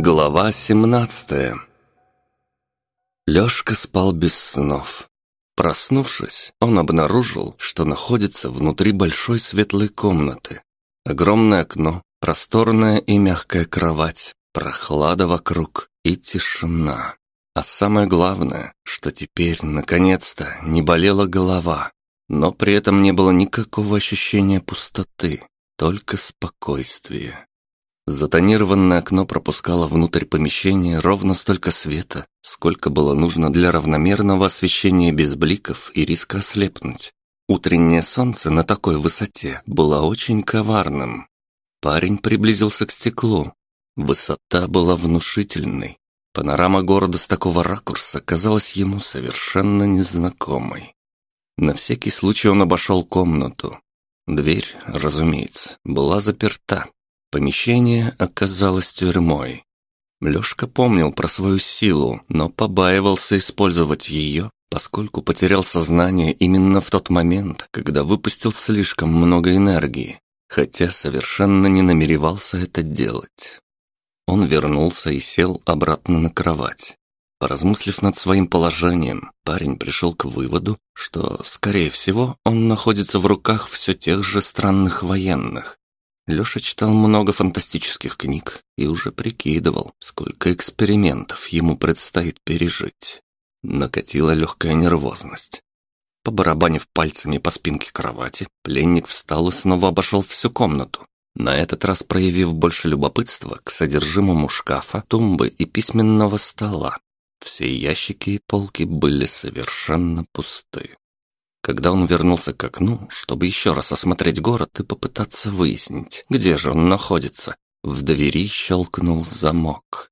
Глава 17 Лёшка спал без снов. Проснувшись, он обнаружил, что находится внутри большой светлой комнаты. Огромное окно, просторная и мягкая кровать, прохлада вокруг и тишина. А самое главное, что теперь, наконец-то, не болела голова, но при этом не было никакого ощущения пустоты, только спокойствие. Затонированное окно пропускало внутрь помещения ровно столько света, сколько было нужно для равномерного освещения без бликов и риска ослепнуть. Утреннее солнце на такой высоте было очень коварным. Парень приблизился к стеклу. Высота была внушительной. Панорама города с такого ракурса казалась ему совершенно незнакомой. На всякий случай он обошел комнату. Дверь, разумеется, была заперта, Помещение оказалось тюрьмой. Лёшка помнил про свою силу, но побаивался использовать её, поскольку потерял сознание именно в тот момент, когда выпустил слишком много энергии, хотя совершенно не намеревался это делать. Он вернулся и сел обратно на кровать. Поразмыслив над своим положением, парень пришел к выводу, что, скорее всего, он находится в руках все тех же странных военных, Лёша читал много фантастических книг и уже прикидывал, сколько экспериментов ему предстоит пережить. Накатила легкая нервозность. Побарабанив пальцами по спинке кровати, пленник встал и снова обошел всю комнату, на этот раз проявив больше любопытства к содержимому шкафа, тумбы и письменного стола. Все ящики и полки были совершенно пусты. Когда он вернулся к окну, чтобы еще раз осмотреть город и попытаться выяснить, где же он находится, в двери щелкнул замок.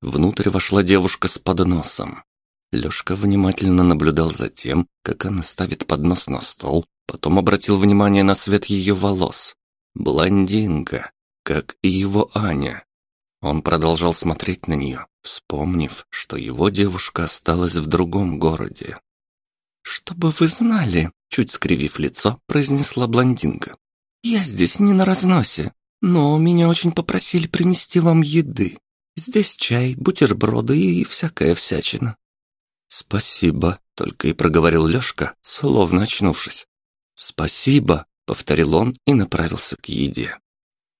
Внутрь вошла девушка с подносом. Лёшка внимательно наблюдал за тем, как она ставит поднос на стол, потом обратил внимание на цвет ее волос. Блондинка, как и его Аня. Он продолжал смотреть на нее, вспомнив, что его девушка осталась в другом городе. «Чтобы вы знали», — чуть скривив лицо, произнесла блондинка. «Я здесь не на разносе, но меня очень попросили принести вам еды. Здесь чай, бутерброды и всякая всячина». «Спасибо», — только и проговорил Лёшка, словно очнувшись. «Спасибо», — повторил он и направился к еде.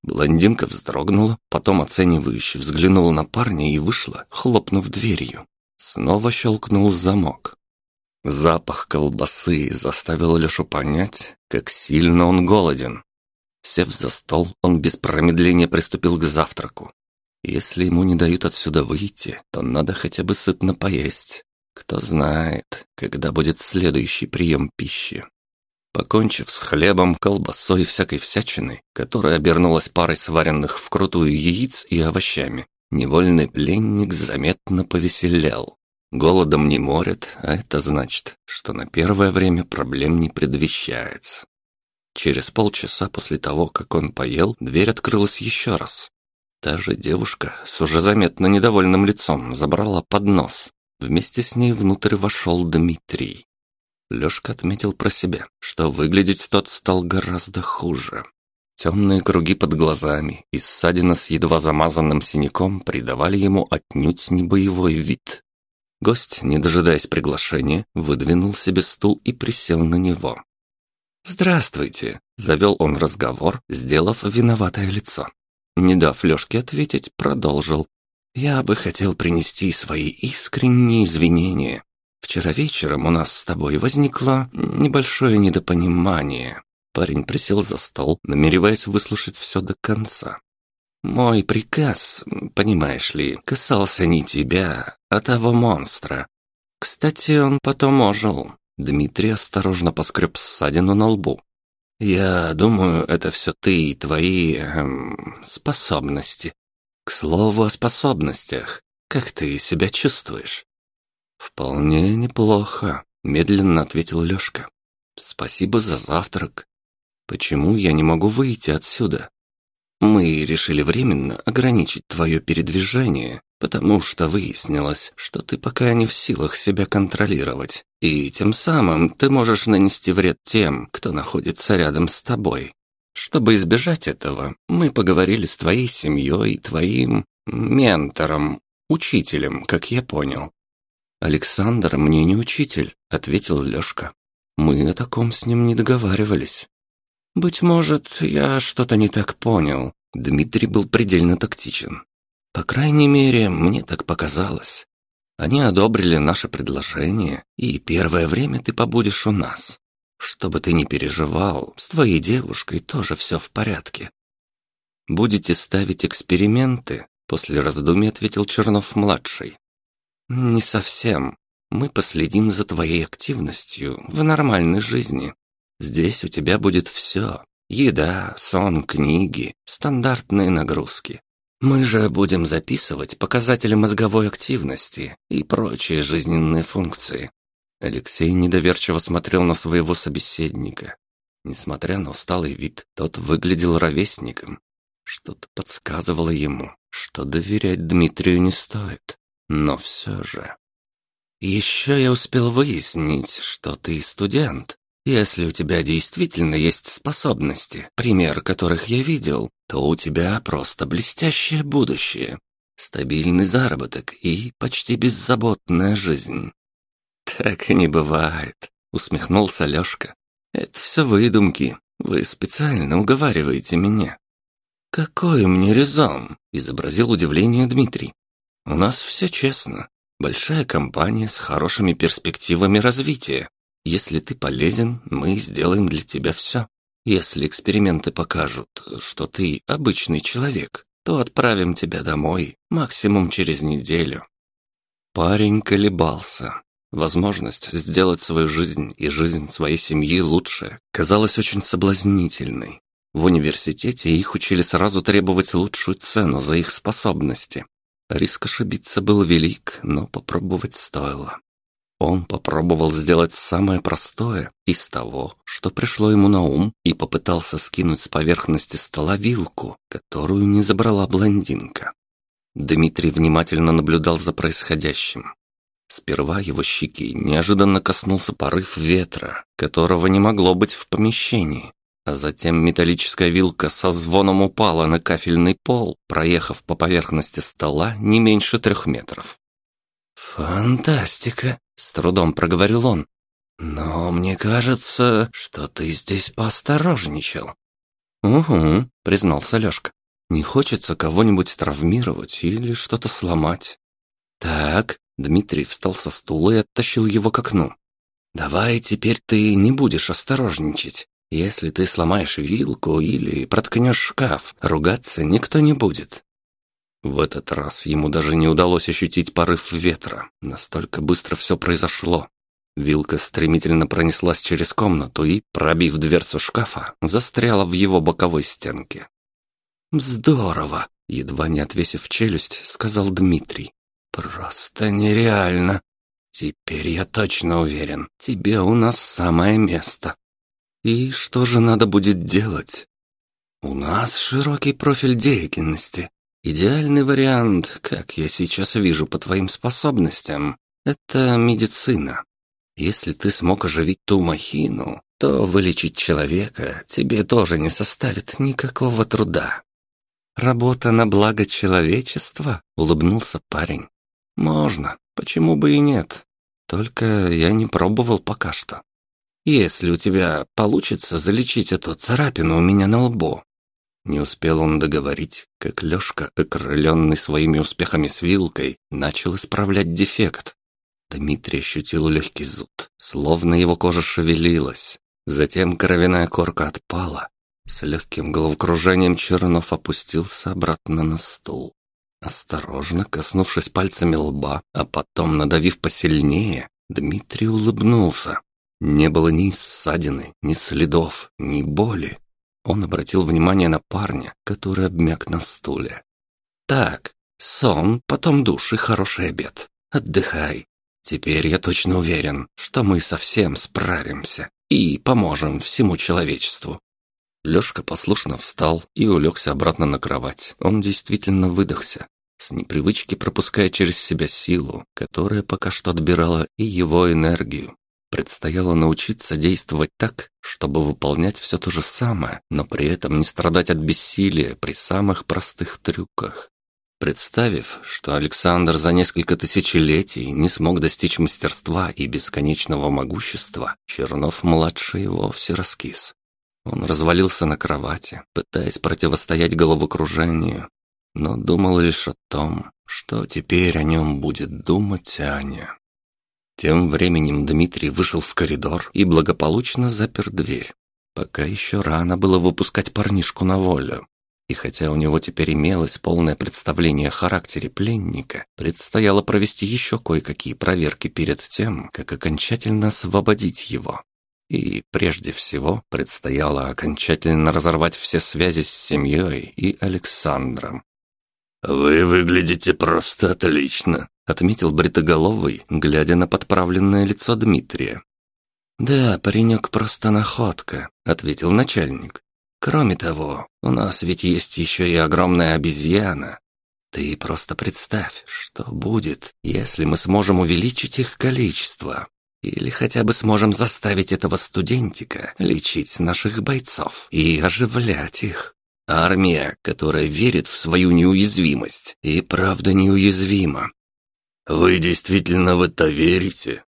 Блондинка вздрогнула, потом оценивающе взглянула на парня и вышла, хлопнув дверью. Снова щелкнул замок. Запах колбасы заставил Лешу понять, как сильно он голоден. Сев за стол, он без промедления приступил к завтраку. Если ему не дают отсюда выйти, то надо хотя бы сытно поесть. Кто знает, когда будет следующий прием пищи. Покончив с хлебом, колбасой и всякой всячиной, которая обернулась парой сваренных вкрутую яиц и овощами, невольный пленник заметно повеселял. Голодом не морят, а это значит, что на первое время проблем не предвещается. Через полчаса после того, как он поел, дверь открылась еще раз. Та же девушка с уже заметно недовольным лицом забрала поднос. Вместе с ней внутрь вошел Дмитрий. Лёшка отметил про себя, что выглядеть тот стал гораздо хуже. Темные круги под глазами и ссадина с едва замазанным синяком придавали ему отнюдь не боевой вид. Гость, не дожидаясь приглашения, выдвинул себе стул и присел на него. «Здравствуйте», — завел он разговор, сделав виноватое лицо. Не дав Лёшке ответить, продолжил. «Я бы хотел принести свои искренние извинения. Вчера вечером у нас с тобой возникло небольшое недопонимание». Парень присел за стол, намереваясь выслушать все до конца. Мой приказ, понимаешь ли, касался не тебя, а того монстра. Кстати, он потом ожил. Дмитрий осторожно поскреб ссадину на лбу. Я думаю, это все ты и твои эм, способности. К слову о способностях. Как ты себя чувствуешь? Вполне неплохо, медленно ответил Лёшка. Спасибо за завтрак. Почему я не могу выйти отсюда? Мы решили временно ограничить твое передвижение, потому что выяснилось, что ты пока не в силах себя контролировать, и тем самым ты можешь нанести вред тем, кто находится рядом с тобой. Чтобы избежать этого, мы поговорили с твоей семьей, твоим ментором, учителем, как я понял. Александр мне не учитель, ответил Лёшка. Мы о таком с ним не договаривались. Быть может, я что-то не так понял. Дмитрий был предельно тактичен. По крайней мере, мне так показалось. Они одобрили наше предложение, и первое время ты побудешь у нас. Чтобы ты не переживал, с твоей девушкой тоже все в порядке. Будете ставить эксперименты? После раздумий ответил Чернов-младший. Не совсем. Мы последим за твоей активностью в нормальной жизни. Здесь у тебя будет все. Еда, сон, книги, стандартные нагрузки. Мы же будем записывать показатели мозговой активности и прочие жизненные функции. Алексей недоверчиво смотрел на своего собеседника. Несмотря на усталый вид, тот выглядел ровесником. Что-то подсказывало ему, что доверять Дмитрию не стоит. Но все же... Еще я успел выяснить, что ты студент. Если у тебя действительно есть способности, пример которых я видел, то у тебя просто блестящее будущее, стабильный заработок и почти беззаботная жизнь. Так и не бывает, усмехнулся Лёшка. Это все выдумки. Вы специально уговариваете меня. Какой мне резон? изобразил удивление Дмитрий. У нас все честно. Большая компания с хорошими перспективами развития. Если ты полезен, мы сделаем для тебя все. Если эксперименты покажут, что ты обычный человек, то отправим тебя домой максимум через неделю. Парень колебался. Возможность сделать свою жизнь и жизнь своей семьи лучше казалась очень соблазнительной. В университете их учили сразу требовать лучшую цену за их способности. Риск ошибиться был велик, но попробовать стоило. Он попробовал сделать самое простое из того, что пришло ему на ум, и попытался скинуть с поверхности стола вилку, которую не забрала блондинка. Дмитрий внимательно наблюдал за происходящим. Сперва его щеки неожиданно коснулся порыв ветра, которого не могло быть в помещении, а затем металлическая вилка со звоном упала на кафельный пол, проехав по поверхности стола не меньше трех метров. «Фантастика!» — с трудом проговорил он. «Но мне кажется, что ты здесь поосторожничал». «Угу», — признался Лёшка. «Не хочется кого-нибудь травмировать или что-то сломать». «Так», — Дмитрий встал со стула и оттащил его к окну. «Давай теперь ты не будешь осторожничать. Если ты сломаешь вилку или проткнешь шкаф, ругаться никто не будет. В этот раз ему даже не удалось ощутить порыв ветра. Настолько быстро все произошло. Вилка стремительно пронеслась через комнату и, пробив дверцу шкафа, застряла в его боковой стенке. «Здорово!» — едва не отвесив челюсть, сказал Дмитрий. «Просто нереально! Теперь я точно уверен, тебе у нас самое место!» «И что же надо будет делать?» «У нас широкий профиль деятельности, Идеальный вариант, как я сейчас вижу по твоим способностям, это медицина. Если ты смог оживить ту махину, то вылечить человека тебе тоже не составит никакого труда. Работа на благо человечества, улыбнулся парень. Можно, почему бы и нет? Только я не пробовал пока что. Если у тебя получится залечить эту царапину у меня на лбу, не успел он договорить, как Лёшка, окрыленный своими успехами с вилкой, начал исправлять дефект. Дмитрий ощутил легкий зуд, словно его кожа шевелилась. Затем кровяная корка отпала. С легким головокружением Чернов опустился обратно на стул. Осторожно коснувшись пальцами лба, а потом надавив посильнее, Дмитрий улыбнулся. Не было ни ссадины, ни следов, ни боли. Он обратил внимание на парня, который обмяк на стуле. «Так, сон, потом душ и хороший обед. Отдыхай. Теперь я точно уверен, что мы совсем справимся и поможем всему человечеству». Лёшка послушно встал и улегся обратно на кровать. Он действительно выдохся, с непривычки пропуская через себя силу, которая пока что отбирала и его энергию. Предстояло научиться действовать так, чтобы выполнять все то же самое, но при этом не страдать от бессилия при самых простых трюках. Представив, что Александр за несколько тысячелетий не смог достичь мастерства и бесконечного могущества, Чернов-младший вовсе раскис. Он развалился на кровати, пытаясь противостоять головокружению, но думал лишь о том, что теперь о нем будет думать Аня. Тем временем Дмитрий вышел в коридор и благополучно запер дверь. Пока еще рано было выпускать парнишку на волю. И хотя у него теперь имелось полное представление о характере пленника, предстояло провести еще кое-какие проверки перед тем, как окончательно освободить его. И прежде всего предстояло окончательно разорвать все связи с семьей и Александром. «Вы выглядите просто отлично», — отметил Бритоголовый, глядя на подправленное лицо Дмитрия. «Да, паренек просто находка», — ответил начальник. «Кроме того, у нас ведь есть еще и огромная обезьяна. Ты просто представь, что будет, если мы сможем увеличить их количество. Или хотя бы сможем заставить этого студентика лечить наших бойцов и оживлять их. Армия, которая верит в свою неуязвимость, и правда неуязвима. Вы действительно в это верите?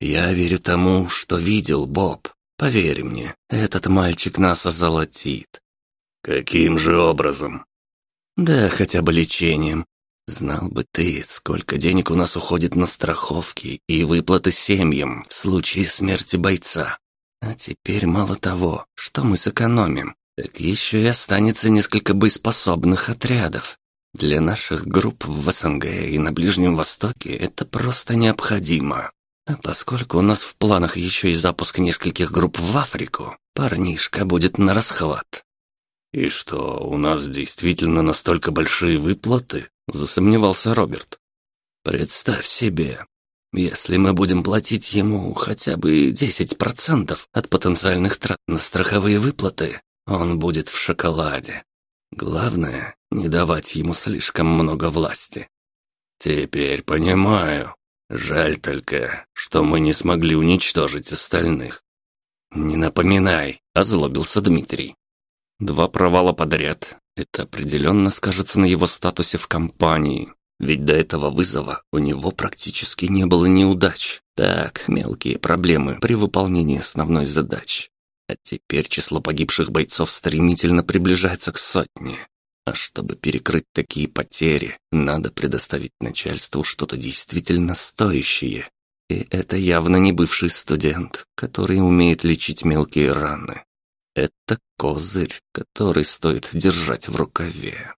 Я верю тому, что видел Боб. Поверь мне, этот мальчик нас озолотит. Каким же образом? Да, хотя бы лечением. Знал бы ты, сколько денег у нас уходит на страховки и выплаты семьям в случае смерти бойца. А теперь мало того, что мы сэкономим, так еще и останется несколько боеспособных отрядов. Для наших групп в СНГ и на Ближнем Востоке это просто необходимо. А поскольку у нас в планах еще и запуск нескольких групп в Африку, парнишка будет на расхват. «И что, у нас действительно настолько большие выплаты?» – засомневался Роберт. «Представь себе, если мы будем платить ему хотя бы 10% от потенциальных трат на страховые выплаты, он будет в шоколаде. Главное, не давать ему слишком много власти. Теперь понимаю. Жаль только, что мы не смогли уничтожить остальных. Не напоминай, озлобился Дмитрий. Два провала подряд. Это определенно скажется на его статусе в компании. Ведь до этого вызова у него практически не было неудач. Так, мелкие проблемы при выполнении основной задачи. А теперь число погибших бойцов стремительно приближается к сотне. А чтобы перекрыть такие потери, надо предоставить начальству что-то действительно стоящее. И это явно не бывший студент, который умеет лечить мелкие раны. Это козырь, который стоит держать в рукаве.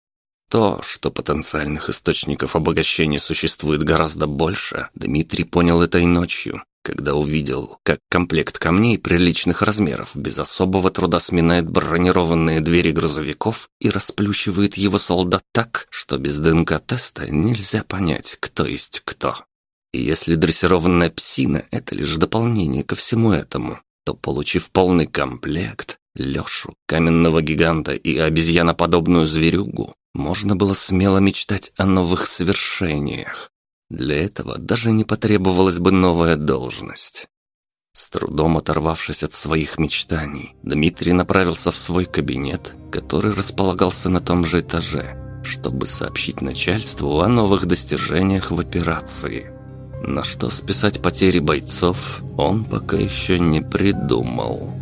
То, что потенциальных источников обогащения существует гораздо больше, Дмитрий понял этой ночью, когда увидел, как комплект камней приличных размеров без особого труда сминает бронированные двери грузовиков и расплющивает его солдат так, что без ДНК-теста нельзя понять, кто есть кто. И если дрессированная псина – это лишь дополнение ко всему этому, то, получив полный комплект, Лешу, каменного гиганта и обезьяноподобную зверюгу, можно было смело мечтать о новых свершениях. Для этого даже не потребовалась бы новая должность. С трудом оторвавшись от своих мечтаний, Дмитрий направился в свой кабинет, который располагался на том же этаже, чтобы сообщить начальству о новых достижениях в операции. На что списать потери бойцов он пока еще не придумал.